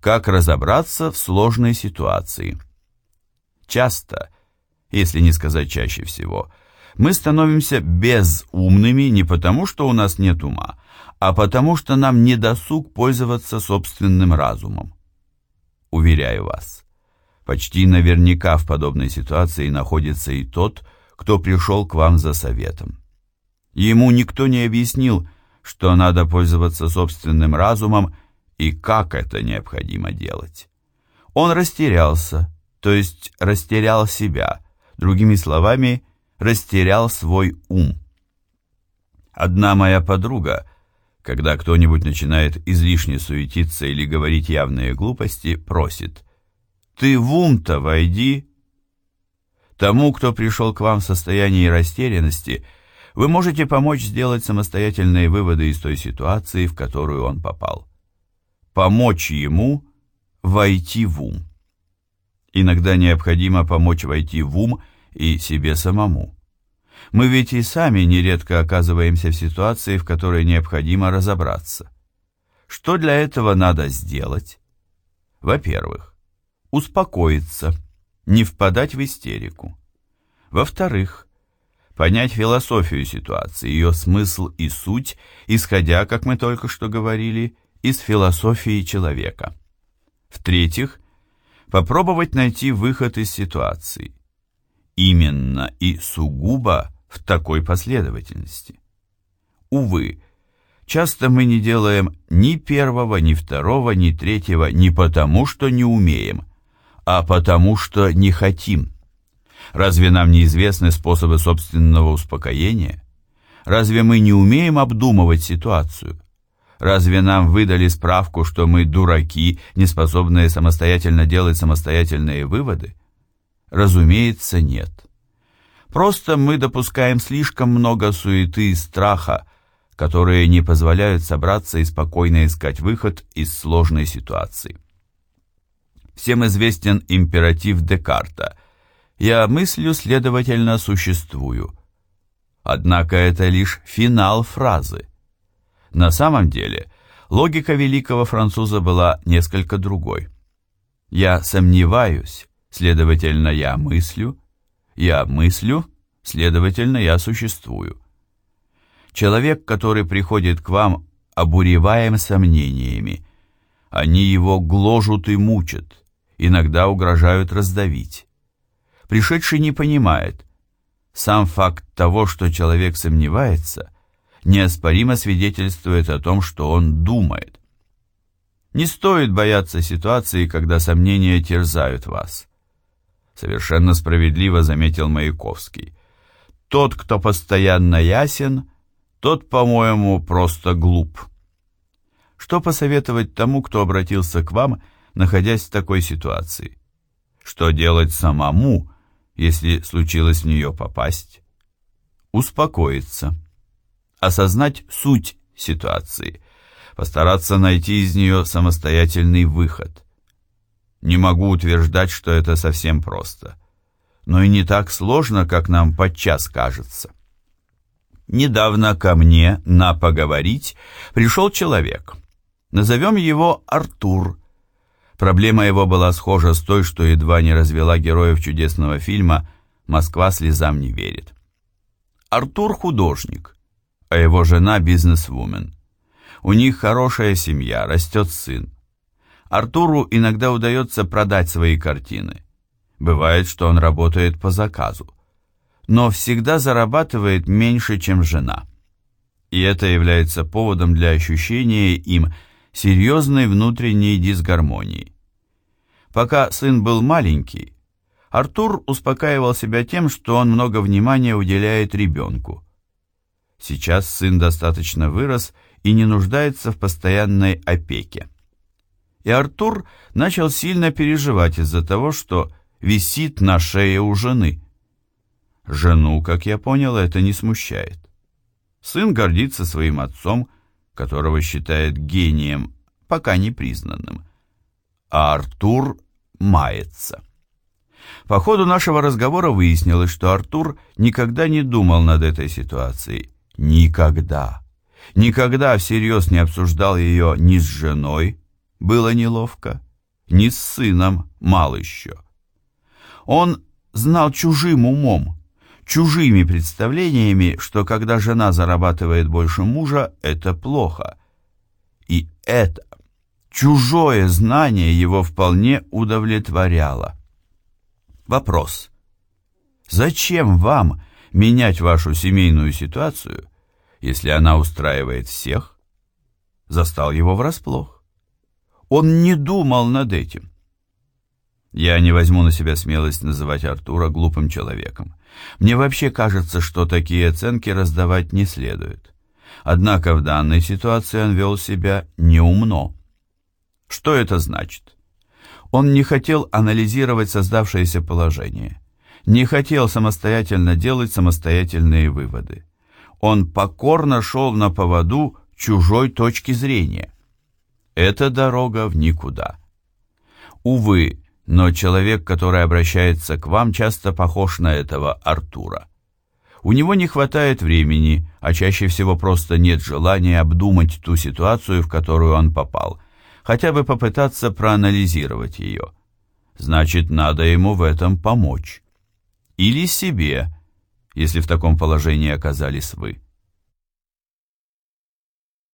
Как разобраться в сложной ситуации? Часто, если не сказать чаще всего, мы становимся безумными не потому, что у нас нет ума, а потому, что нам не досуг пользоваться собственным разумом. Уверяю вас, почти наверняка в подобной ситуации находится и тот, кто пришел к вам за советом. Ему никто не объяснил, что надо пользоваться собственным разумом и как это необходимо делать. Он растерялся, то есть растерял себя, другими словами, растерял свой ум. Одна моя подруга, когда кто-нибудь начинает излишне суетиться или говорить явные глупости, просит «Ты в ум-то войди». Тому, кто пришел к вам в состоянии растерянности, вы можете помочь сделать самостоятельные выводы из той ситуации, в которую он попал помочь ему войти в ум. Иногда необходимо помочь войти в ум и себе самому. Мы ведь и сами нередко оказываемся в ситуации, в которой необходимо разобраться. Что для этого надо сделать? Во-первых, успокоиться, не впадать в истерику. Во-вторых, понять философию ситуации, ее смысл и суть, исходя, как мы только что говорили, из философии человека. В-третьих, попробовать найти выход из ситуации. Именно и сугубо в такой последовательности. Увы, часто мы не делаем ни первого, ни второго, ни третьего не потому, что не умеем, а потому, что не хотим. Разве нам неизвестны способы собственного успокоения? Разве мы не умеем обдумывать ситуацию? Разве нам выдали справку, что мы дураки, не способные самостоятельно делать самостоятельные выводы? Разумеется, нет. Просто мы допускаем слишком много суеты и страха, которые не позволяют собраться и спокойно искать выход из сложной ситуации. Всем известен императив Декарта «Я мыслю, следовательно, существую». Однако это лишь финал фразы. На самом деле, логика великого француза была несколько другой. Я сомневаюсь, следовательно, я мыслю, я мыслю, следовательно, я существую. Человек, который приходит к вам, обуреваем сомнениями. Они его гложут и мучат, иногда угрожают раздавить. Пришедший не понимает. Сам факт того, что человек сомневается – неоспоримо свидетельствует о том, что он думает. Не стоит бояться ситуации, когда сомнения терзают вас. Совершенно справедливо заметил Маяковский. Тот, кто постоянно ясен, тот, по-моему, просто глуп. Что посоветовать тому, кто обратился к вам, находясь в такой ситуации? Что делать самому, если случилось в нее попасть? Успокоиться осознать суть ситуации, постараться найти из нее самостоятельный выход. Не могу утверждать, что это совсем просто, но и не так сложно, как нам подчас кажется. Недавно ко мне на поговорить пришел человек. Назовем его Артур. Проблема его была схожа с той, что едва не развела героев чудесного фильма «Москва слезам не верит». Артур художник – а его жена бизнесвумен. У них хорошая семья, растет сын. Артуру иногда удается продать свои картины. Бывает, что он работает по заказу. Но всегда зарабатывает меньше, чем жена. И это является поводом для ощущения им серьезной внутренней дисгармонии. Пока сын был маленький, Артур успокаивал себя тем, что он много внимания уделяет ребенку. Сейчас сын достаточно вырос и не нуждается в постоянной опеке. И Артур начал сильно переживать из-за того, что висит на шее у жены. Жену, как я понял, это не смущает. Сын гордится своим отцом, которого считает гением, пока не признанным. А Артур мается. По ходу нашего разговора выяснилось, что Артур никогда не думал над этой ситуацией Никогда, никогда всерьез не обсуждал ее ни с женой, было неловко, не с сыном, мал еще. Он знал чужим умом, чужими представлениями, что когда жена зарабатывает больше мужа, это плохо. И это чужое знание его вполне удовлетворяло. Вопрос. Зачем вам менять вашу семейную ситуацию, если она устраивает всех? Застал его врасплох. Он не думал над этим. Я не возьму на себя смелость называть Артура глупым человеком. Мне вообще кажется, что такие оценки раздавать не следует. Однако в данной ситуации он вел себя неумно. Что это значит? Он не хотел анализировать создавшееся положение, не хотел самостоятельно делать самостоятельные выводы. Он покорно шел на поводу чужой точки зрения. Это дорога в никуда. Увы, но человек, который обращается к вам, часто похож на этого Артура. У него не хватает времени, а чаще всего просто нет желания обдумать ту ситуацию, в которую он попал, хотя бы попытаться проанализировать ее. Значит, надо ему в этом помочь. Или себе, если в таком положении оказались вы.